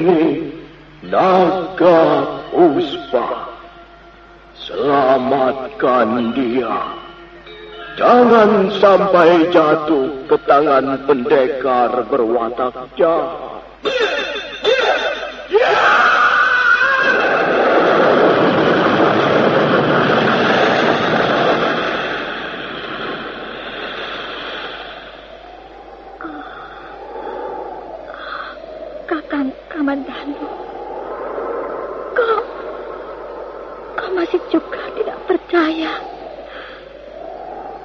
ini Naga Puspa. Selamatkan dia. Jangan sampai jatuh ke tangan pendekar berwatak jahat. Kakang Kamandanu, kau, kau masih juga tidak percaya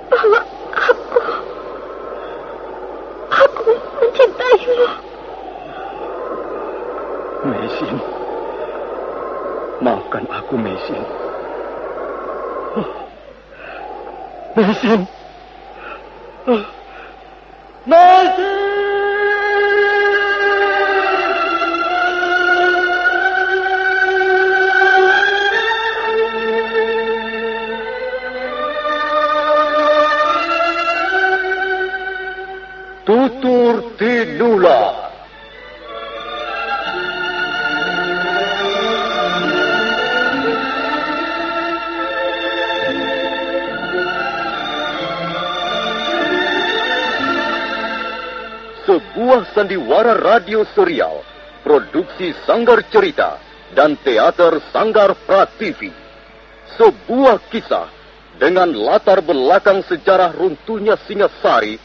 bahwa aku, aku mencintaimu. Mesin. Maafkan aku, Mesin. Oh. Mesin. Tutur Tinula. Sebuah sandiwara radio serial, produksi Sanggar Cerita dan teater Sanggar Prativi. Sebuah kisah dengan latar belakang sejarah runtuhnya Singasari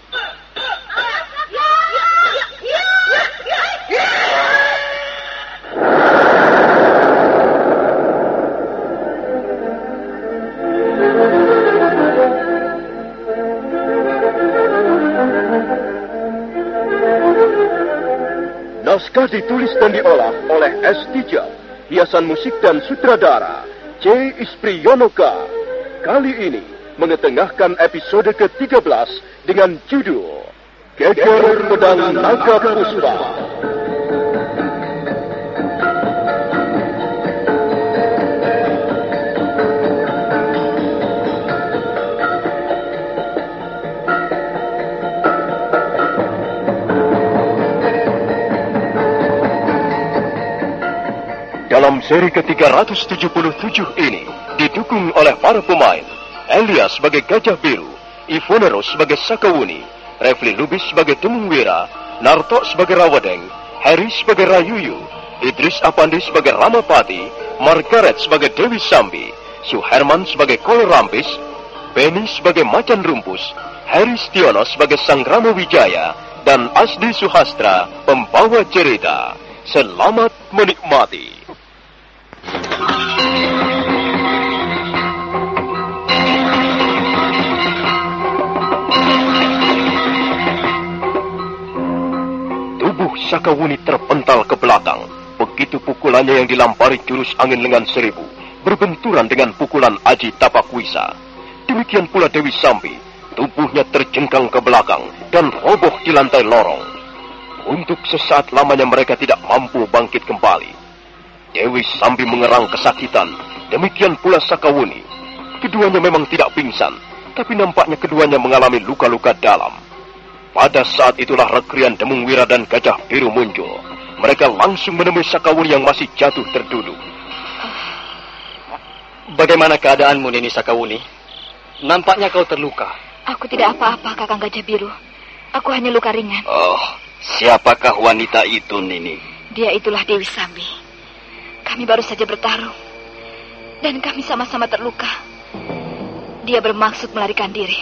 Ditulis dan diolah oleh S. Tija, hiasan musik dan sutradara C. Ispriyonoka. Kali ini mengetengahkan episode ke-13 dengan judul Geger Pedang Naga Puspa. Seri ke-377 ini didukung oleh para pemain Elias sebagai Gajah Biru, Ivoneros sebagai Sakawuni, Refli Lubis sebagai Temung Wira, Narto sebagai Rawadeng, Harry sebagai Rayuyu, Idris Apandi sebagai Ramapati, Margaret sebagai Dewi Sambi, Suherman sebagai Kolo Rampis, Benny sebagai Macan Rumpus, Harry Stiono sebagai Sang Rama Wijaya, dan Asdi Suhastra pembawa cerita. Selamat menikmati. Sakawuni terpental ke belakang. Begitu pukulannya yang dilampari jurus angin lengan seribu berbenturan dengan pukulan Aji Tapakwisa. Demikian pula Dewi Sambi. Tubuhnya terjengkang ke belakang dan roboh di lantai lorong. Untuk sesaat lamanya mereka tidak mampu bangkit kembali. Dewi Sambi mengerang kesakitan. Demikian pula Sakawuni. Keduanya memang tidak pingsan, tapi nampaknya keduanya mengalami luka-luka dalam. Pada saat itulah Rekrian Demung Wira dan Gajah Biru muncul. Mereka langsung menemui Sakawuni yang masih jatuh terduduk. Bagaimana keadaanmu, Nini Sakawuni? Nampaknya kau terluka. Aku tidak apa-apa, Kakang Gajah Biru. Aku hanya luka ringan. Oh, siapakah wanita itu, Nini? Dia itulah Dewi Sambi. Kami baru saja bertarung. Dan kami sama-sama terluka. Dia bermaksud melarikan diri.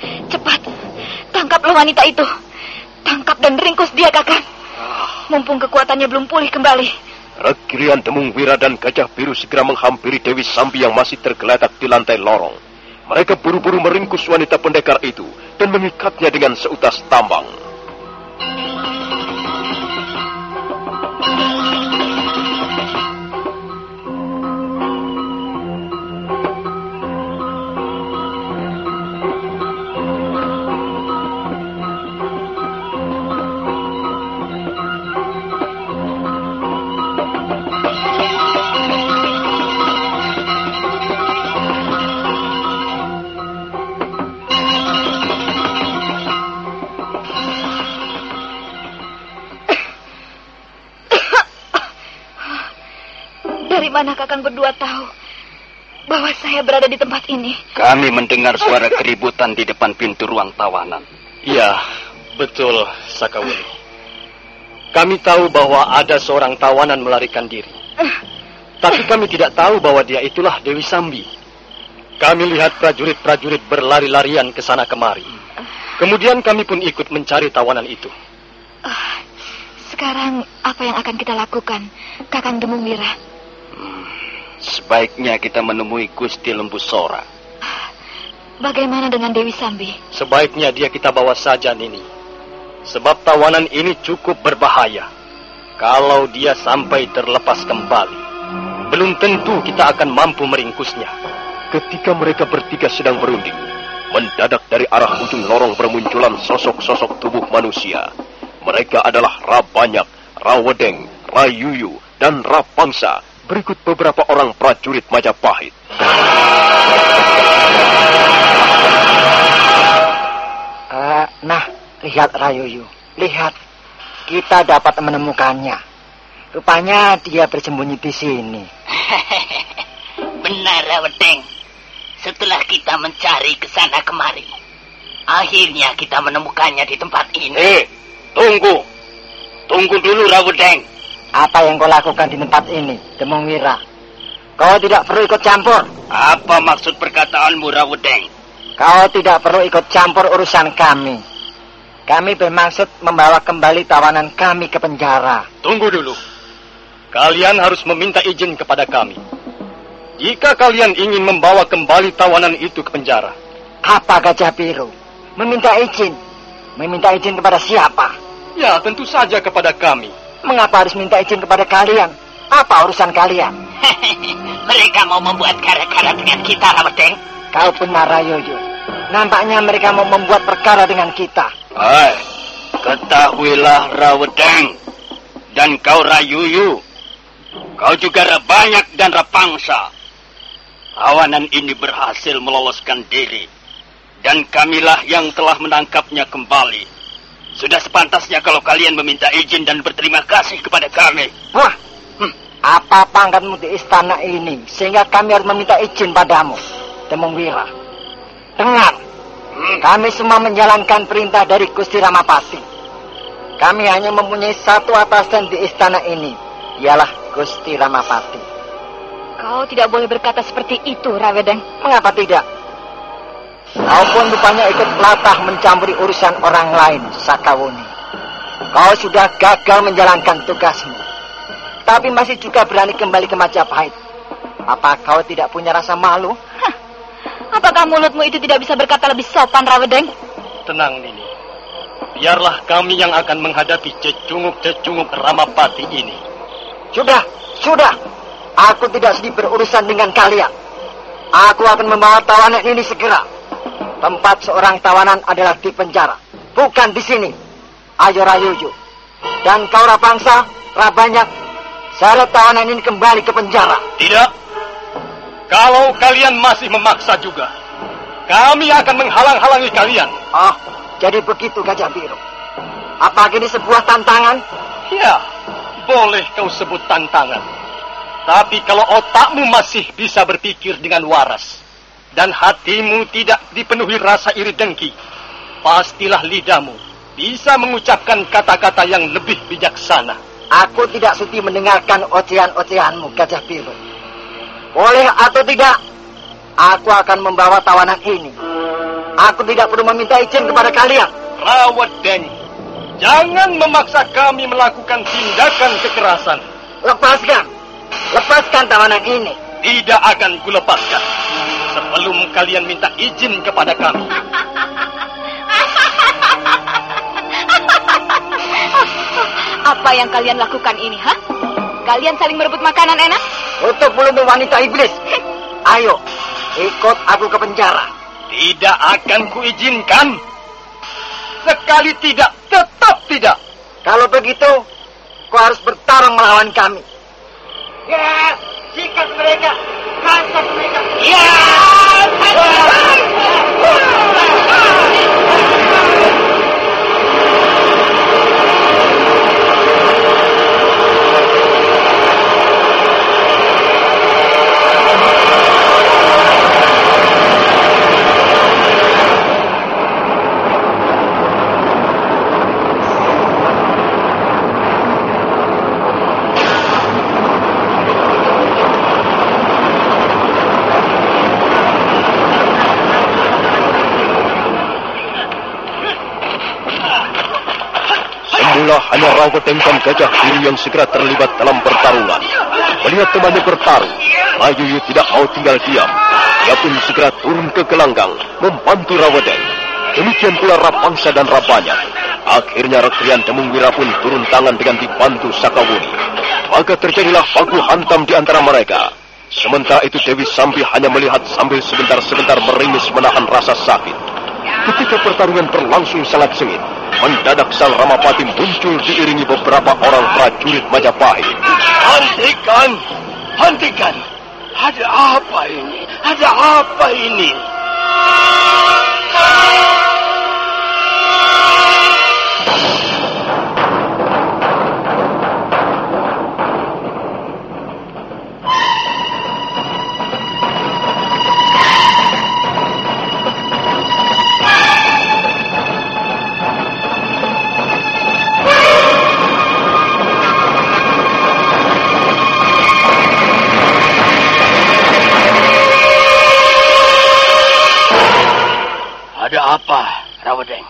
Ah, Cepat, tangkaplah wanita itu. Tangkap dan ringkus dia, Kakang. Mumpung kekuatannya belum pulih kembali. Rekrian Demung Wira dan Gajah Biru segera menghampiri Dewi Sambi yang masih tergeletak di lantai lorong. Mereka buru-buru meringkus wanita pendekar itu dan mengikatnya dengan seutas tambang. Mana Kakang berdua tahu bahwa saya berada di tempat ini? Kami mendengar suara keributan di depan pintu ruang tawanan. Iya, betul, Sakawuni. Kami tahu bahwa ada seorang tawanan melarikan diri. Tapi kami tidak tahu bahwa dia itulah Dewi Sambi. Kami lihat prajurit-prajurit berlari-larian ke sana kemari. Kemudian kami pun ikut mencari tawanan itu. Ah, sekarang apa yang akan kita lakukan, Kakang Demung Wira? Sebaiknya kita menemui Gusti Lembu Sora. Bagaimana dengan Dewi Sambi? Sebaiknya dia kita bawa saja, Nini. Sebab tawanan ini cukup berbahaya. Kalau dia sampai terlepas kembali, belum tentu kita akan mampu meringkusnya. Ketika mereka bertiga sedang berunding, mendadak dari arah ujung lorong bermunculan sosok-sosok tubuh manusia. Mereka adalah Rabanyak, Rawedeng, Rayuyu, dan Rapangsa. Berikut beberapa orang prajurit Majapahit. Uh, nah, lihat Rayuyu. Lihat, kita dapat menemukannya. Rupanya dia bersembunyi di sini. Benar, Rawedeng. Setelah kita mencari ke sana kemari, akhirnya kita menemukannya di tempat ini. Eh, tunggu. Tunggu dulu, Rawedeng. Apa yang kau lakukan di tempat ini, Demung Wira? Kau tidak perlu ikut campur. Apa maksud perkataanmu, Rawedeng? Kau tidak perlu ikut campur urusan kami. Kami bermaksud membawa kembali tawanan kami ke penjara. Tunggu dulu. Kalian harus meminta izin kepada kami. Jika kalian ingin membawa kembali tawanan itu ke penjara. Apa Gajah Biru? Meminta izin? Meminta izin kepada siapa? Ya, tentu saja kepada kami. Mengapa harus minta izin kepada kalian? Apa urusan kalian? Mereka mau membuat gara-gara dengan kita, Rawedeng. Kau benar, Rayoyo. Nampaknya mereka mau membuat perkara dengan kita. Hai, ketahuilah Rawedeng. Dan kau Rayuyu. Kau juga Rabanyak dan Rapangsa. Tawanan ini berhasil meloloskan diri. Dan kamilah yang telah menangkapnya kembali. Sudah sepantasnya kalau kalian meminta izin dan berterima kasih kepada kami. Wah, hmm, apa pangkatmu di istana ini sehingga kami harus meminta izin padamu, Demung Wira? Dengar, hmm. kami semua menjalankan perintah dari Gusti Ramapati. Kami hanya mempunyai satu atasan di istana ini, ialah Gusti Ramapati. Kau tidak boleh berkata seperti itu, Rawedeng. Mengapa tidak? Kau pun rupanya ikut latah mencampuri urusan orang lain, Sakawuni. Kau sudah gagal menjalankan tugasmu. Tapi masih juga berani kembali ke Majapahit. Apa kau tidak punya rasa malu? Hah. Apakah mulutmu itu tidak bisa berkata lebih sopan, Rawedeng? Tenang, Nini. Biarlah kami yang akan menghadapi cecunguk-cecunguk Ramapati ini. Sudah, sudah. Aku tidak sedih berurusan dengan kalian. Aku akan membawa tawanan ini segera. Tempat seorang tawanan adalah di penjara, bukan di sini. Ayo Rayuyu. Dan kau Rapangsa, Rabanyak, seret tawanan ini kembali ke penjara. Tidak. Kalau kalian masih memaksa juga, kami akan menghalang-halangi kalian. Oh, jadi begitu Gajah Biru. Apa ini sebuah tantangan? Ya, boleh kau sebut tantangan. Tapi kalau otakmu masih bisa berpikir dengan waras, dan hatimu tidak dipenuhi rasa iri dengki, pastilah lidahmu bisa mengucapkan kata-kata yang lebih bijaksana. Aku tidak suti mendengarkan ocehan-ocehanmu, Gajah Biru. Boleh atau tidak, aku akan membawa tawanan ini. Aku tidak perlu meminta izin kepada kalian. Rawat Deng, jangan memaksa kami melakukan tindakan kekerasan. Lepaskan, lepaskan tawanan ini. Tidak akan kulepaskan sebelum kalian minta izin kepada kami. Apa yang kalian lakukan ini, ha? Kalian saling merebut makanan enak? Untuk mulut wanita iblis. Ayo, ikut aku ke penjara. Tidak akan kuizinkan. Sekali tidak, tetap tidak. Kalau begitu, kau harus bertarung melawan kami. Ya, sikat mereka, hantam Rawedeng dan Gajah Biru yang segera terlibat dalam pertarungan. Melihat temannya bertarung, Mayuyu tidak mau tinggal diam. Dia pun segera turun ke gelanggang, membantu Rawedeng. Demikian pula Rapangsa dan Rabanyak. Akhirnya Rekrian Demung Wira pun turun tangan dengan dibantu Sakawuni. Maka terjadilah baku hantam di antara mereka. Sementara itu Dewi Sambi hanya melihat sambil sebentar-sebentar meringis menahan rasa sakit. Ketika pertarungan berlangsung sangat sengit, mendadak Sang Ramapati muncul diiringi beberapa orang prajurit Majapahit. Hentikan! Hentikan! Ada apa ini? Ada apa ini? Apa, Rawedeng?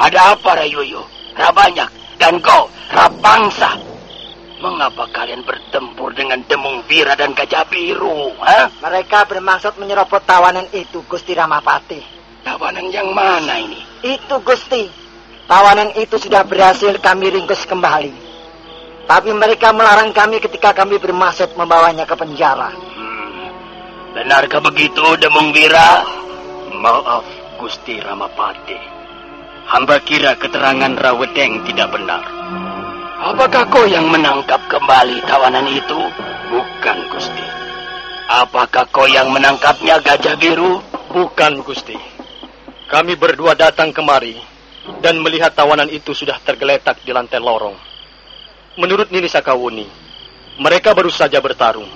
Ada apa, Rayuyu? Rabanyak dan kau, Rapangsa? Mengapa kalian bertempur dengan Demung Bira dan Gajah Biru? Ha? Mereka bermaksud menyerobot tawanan itu, Gusti Ramapati. Tawanan yang mana ini? Itu, Gusti. Tawanan itu sudah berhasil kami ringkus kembali. Tapi mereka melarang kami ketika kami bermaksud membawanya ke penjara. Hmm. Benarkah begitu, Demung Bira? Maaf, Gusti Ramapati. Hamba kira keterangan Rawedeng tidak benar. Apakah kau yang menangkap kembali tawanan itu? Bukan, Gusti. Apakah kau yang menangkapnya, Gajah Biru? Bukan, Gusti. Kami berdua datang kemari dan melihat tawanan itu sudah tergeletak di lantai lorong. Menurut Nini Sakawuni, mereka baru saja bertarung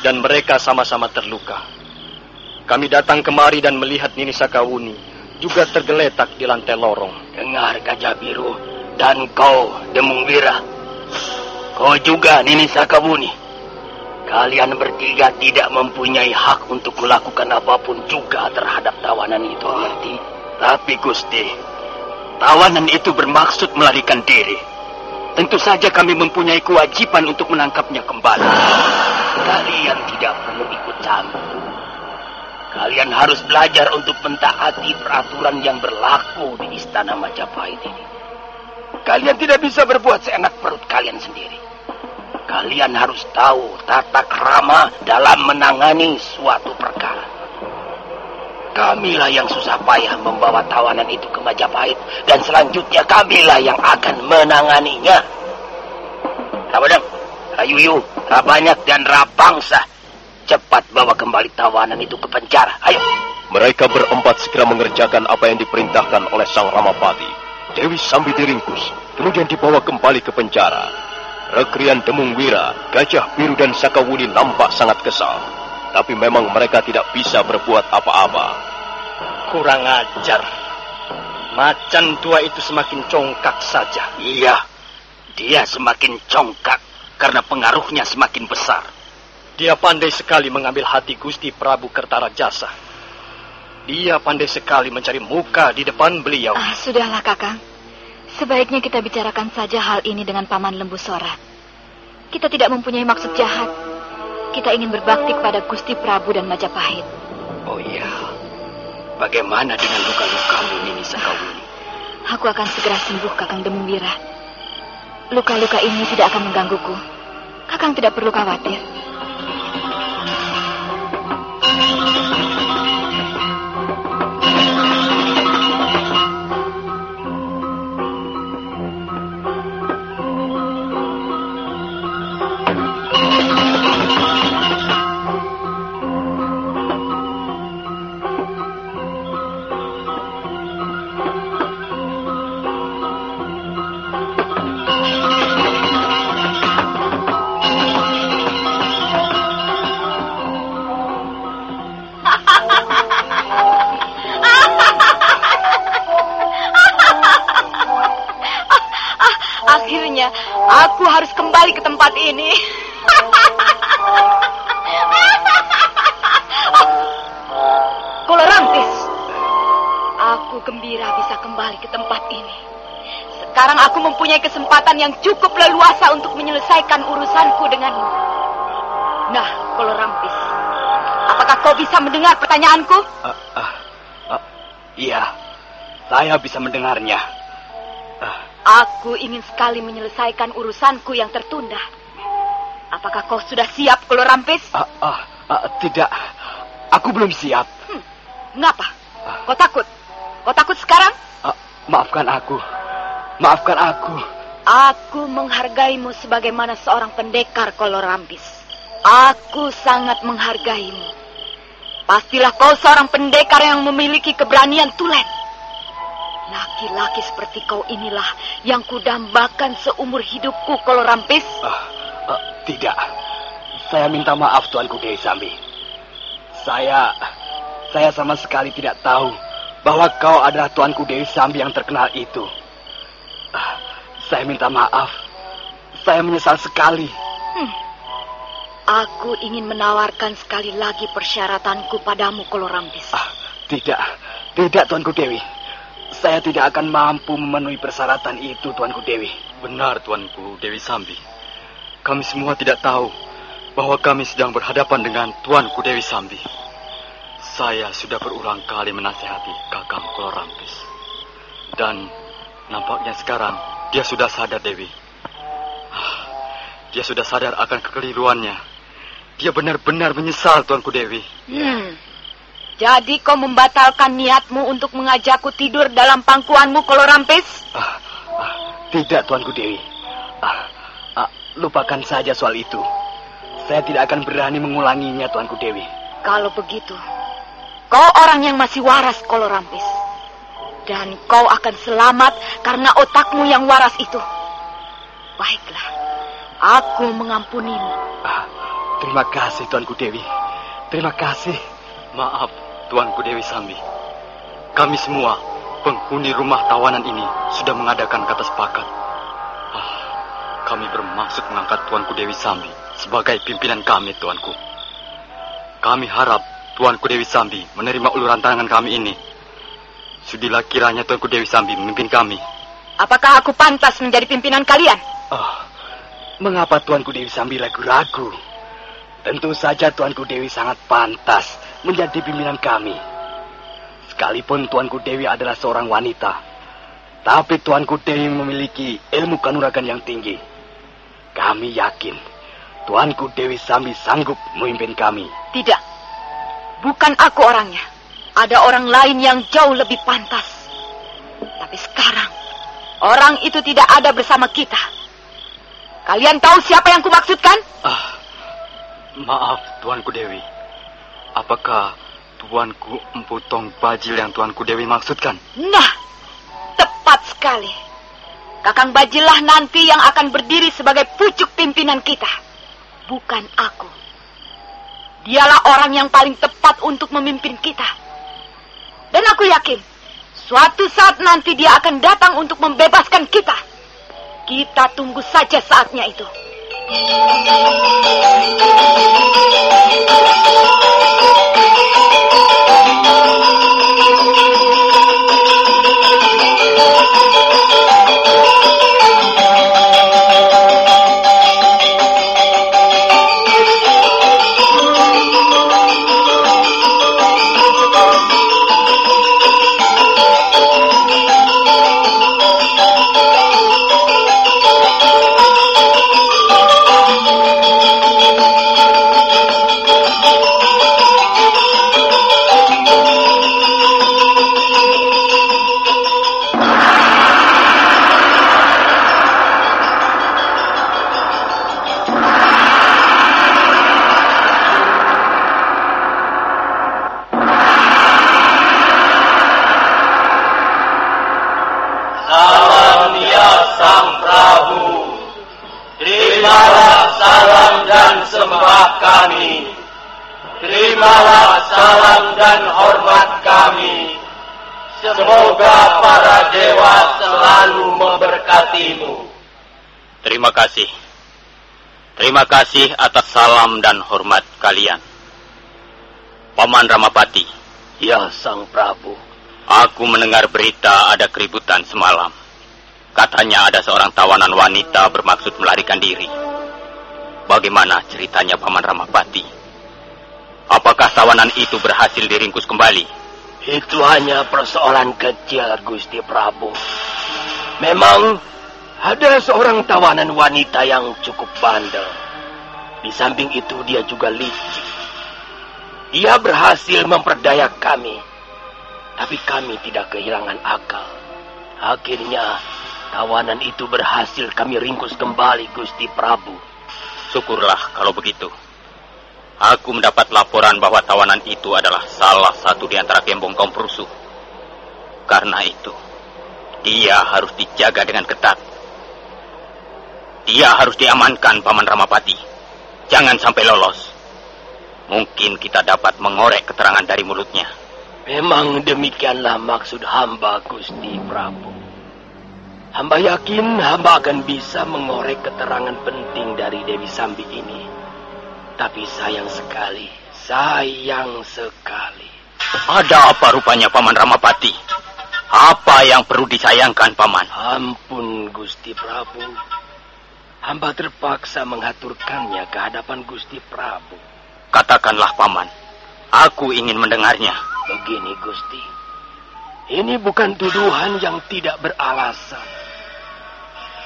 dan mereka sama-sama terluka. Kami datang kemari dan melihat Nini Sakawuni juga tergeletak di lantai lorong. Dengar, Gajah Biru. Dan kau, Demung Wira. Kau juga, Nini Sakawuni. Kalian bertiga tidak mempunyai hak untuk melakukan apa pun juga terhadap tawanan itu, ngerti? Tapi Gusti, tawanan itu bermaksud melarikan diri. Tentu saja kami mempunyai kewajiban untuk menangkapnya kembali. Kalian tidak perlu ikut campur. Kalian harus belajar untuk mentaati peraturan yang berlaku di Istana Majapahit ini. Kalian tidak bisa berbuat seenak perut kalian sendiri. Kalian harus tahu tata krama dalam menangani suatu perkara. Kamilah yang susah payah membawa tawanan itu ke Majapahit dan selanjutnya kamilah yang akan menanganinya. Ramadang, Rayuyu, Rabanyak dan Rapangsa cepat bawa kembali tawanan itu ke penjara. Ayo. Mereka berempat segera mengerjakan apa yang diperintahkan oleh Sang Ramapati. Dewi Sambi diringkus, kemudian dibawa kembali ke penjara. Rekrian Demung Wira, Gajah Biru dan Sakawuni nampak sangat kesal. Tapi memang mereka tidak bisa berbuat apa-apa. Kurang ajar. Macan tua itu semakin congkak saja. Iya, dia semakin congkak karena pengaruhnya semakin besar. Dia pandai sekali mengambil hati Gusti Prabu Kertarajasa. Dia pandai sekali mencari muka di depan beliau. Ah, sudahlah, Kakang. Sebaiknya kita bicarakan saja hal ini dengan Paman Lembu Sora. Kita tidak mempunyai maksud jahat. Kita ingin berbakti kepada Gusti Prabu dan Majapahit. Oh iya, bagaimana dengan luka-lukamu, Nini Sakawuni? Aku akan segera sembuh, Kakang Demung Wira. Luka-luka ini tidak akan menggangguku. Kakang tidak perlu khawatir. Aku gembira bisa kembali ke tempat ini. Sekarang aku mempunyai kesempatan yang cukup leluasa untuk menyelesaikan urusanku denganmu. Nah, kalau rampis, apakah kau bisa mendengar pertanyaanku? Uh, uh, uh, iya, saya bisa mendengarnya. Uh. Aku ingin sekali menyelesaikan urusanku yang tertunda. Apakah kau sudah siap, kalau rampis? Uh, uh, uh, tidak, aku belum siap. Hmm, ngapa? Uh. Kau takut? Kau takut sekarang? Uh, maafkan aku. Maafkan aku. Aku menghargaimu sebagaimana seorang pendekar Kolorampis. Aku sangat menghargaimu. Pastilah kau seorang pendekar yang memiliki keberanian tulen. Laki-laki seperti kau inilah yang kudambakan seumur hidupku, Kolorampis. Uh, uh, tidak. Saya minta maaf, Tuanku Dewi Sambi. Saya, saya sama sekali tidak tahu bahwa kau adalah Tuanku Dewi Sambi yang terkenal itu. Uh, saya minta maaf. Saya menyesal sekali. Hmm. Aku ingin menawarkan sekali lagi persyaratanku padamu, Kolorampis. Ah, tidak, tidak, Tuanku Dewi. Saya tidak akan mampu memenuhi persyaratan itu, Tuanku Dewi. Benar, Tuanku Dewi Sambi. Kami semua tidak tahu bahwa kami sedang berhadapan dengan Tuanku Dewi Sambi. Saya sudah berulang kali menasehati Kakang Kolorampis. Dan nampaknya sekarang dia sudah sadar, Dewi. Ah, dia sudah sadar akan kekeliruannya dia benar-benar menyesal, Tuanku Dewi. Hmm. Jadi kau membatalkan niatmu untuk mengajakku tidur dalam pangkuanmu, kalau rampis? Ah, ah, tidak, Tuanku Dewi. Ah, ah, lupakan saja soal itu. Saya tidak akan berani mengulanginya, Tuanku Dewi. Kalau begitu, kau orang yang masih waras, kalau rampis. Dan kau akan selamat karena otakmu yang waras itu. Baiklah, aku mengampunimu. Ah, Terima kasih Tuanku Dewi. Terima kasih. Maaf Tuanku Dewi Sambi. Kami semua penghuni rumah tawanan ini sudah mengadakan kata sepakat. Ah, kami bermaksud mengangkat Tuanku Dewi Sambi sebagai pimpinan kami Tuanku. Kami harap Tuanku Dewi Sambi menerima uluran tangan kami ini. Sudilah kiranya Tuanku Dewi Sambi memimpin kami. Apakah aku pantas menjadi pimpinan kalian? Oh, mengapa Tuanku Dewi Sambi ragu-ragu? Tentu saja Tuanku Dewi sangat pantas menjadi pimpinan kami. Sekalipun Tuanku Dewi adalah seorang wanita, tapi Tuanku Dewi memiliki ilmu kanuragan yang tinggi. Kami yakin Tuanku Dewi Sambi sanggup memimpin kami. Tidak, bukan aku orangnya. Ada orang lain yang jauh lebih pantas. Tapi sekarang, orang itu tidak ada bersama kita. Kalian tahu siapa yang kumaksudkan? Ah, Maaf, Tuanku Dewi. Apakah Tuanku Empu Tong Bajil yang Tuanku Dewi maksudkan? Nah, tepat sekali. Kakang Bajillah nanti yang akan berdiri sebagai pucuk pimpinan kita. Bukan aku. Dialah orang yang paling tepat untuk memimpin kita. Dan aku yakin, suatu saat nanti dia akan datang untuk membebaskan kita. Kita tunggu saja saatnya itu. Terima kasih. Terima kasih atas salam dan hormat kalian. Paman Ramapati. Ya, Sang Prabu. Aku mendengar berita ada keributan semalam. Katanya ada seorang tawanan wanita bermaksud melarikan diri. Bagaimana ceritanya Paman Ramapati? Apakah tawanan itu berhasil diringkus kembali? Itu hanya persoalan kecil, Gusti Prabu. Memang ada seorang tawanan wanita yang cukup bandel. Di samping itu dia juga licik. Dia berhasil memperdaya kami. Tapi kami tidak kehilangan akal. Akhirnya tawanan itu berhasil kami ringkus kembali Gusti Prabu. Syukurlah kalau begitu. Aku mendapat laporan bahwa tawanan itu adalah salah satu di antara gembong kaum perusuh. Karena itu, dia harus dijaga dengan ketat. Dia harus diamankan, Paman Ramapati. Jangan sampai lolos. Mungkin kita dapat mengorek keterangan dari mulutnya. Memang demikianlah maksud hamba Gusti Prabu. Hamba yakin hamba akan bisa mengorek keterangan penting dari Dewi Sambi ini. Tapi sayang sekali, sayang sekali. Ada apa rupanya Paman Ramapati? Apa yang perlu disayangkan Paman? Ampun Gusti Prabu. Hamba terpaksa mengaturkannya ke hadapan Gusti Prabu. Katakanlah Paman. Aku ingin mendengarnya. Begini Gusti. Ini bukan tuduhan yang tidak beralasan.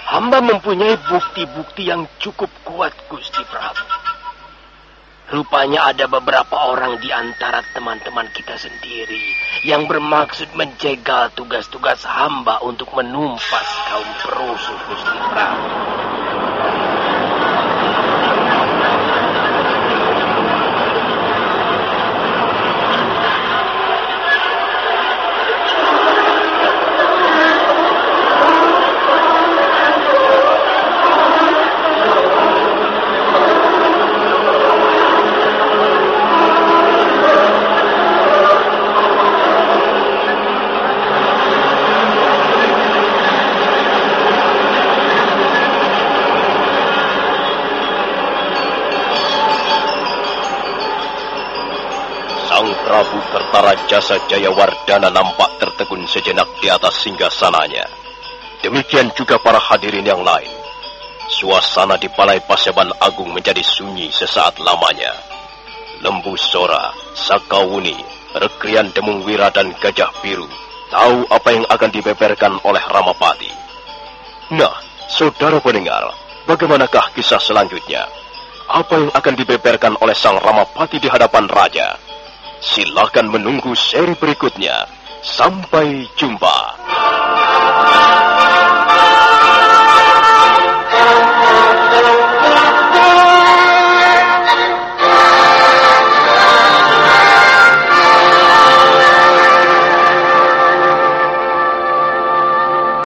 Hamba mempunyai bukti-bukti yang cukup kuat Gusti Prabu. Rupanya ada beberapa orang di antara teman-teman kita sendiri yang bermaksud menjegal tugas-tugas hamba untuk menumpas kaum perusuh Gusti Prabu. Atas singgasananya. Demikian juga para hadirin yang lain. Suasana di Balai Paseban Agung menjadi sunyi sesaat lamanya. Lembu Sora, Sakawuni, Rekrian Demung Wira dan Gajah Biru tahu apa yang akan dibeberkan oleh Ramapati. Nah, saudara pendengar, bagaimanakah kisah selanjutnya? Apa yang akan dibeberkan oleh Sang Ramapati di hadapan Raja? Silakan menunggu seri berikutnya. Sampai jumpa.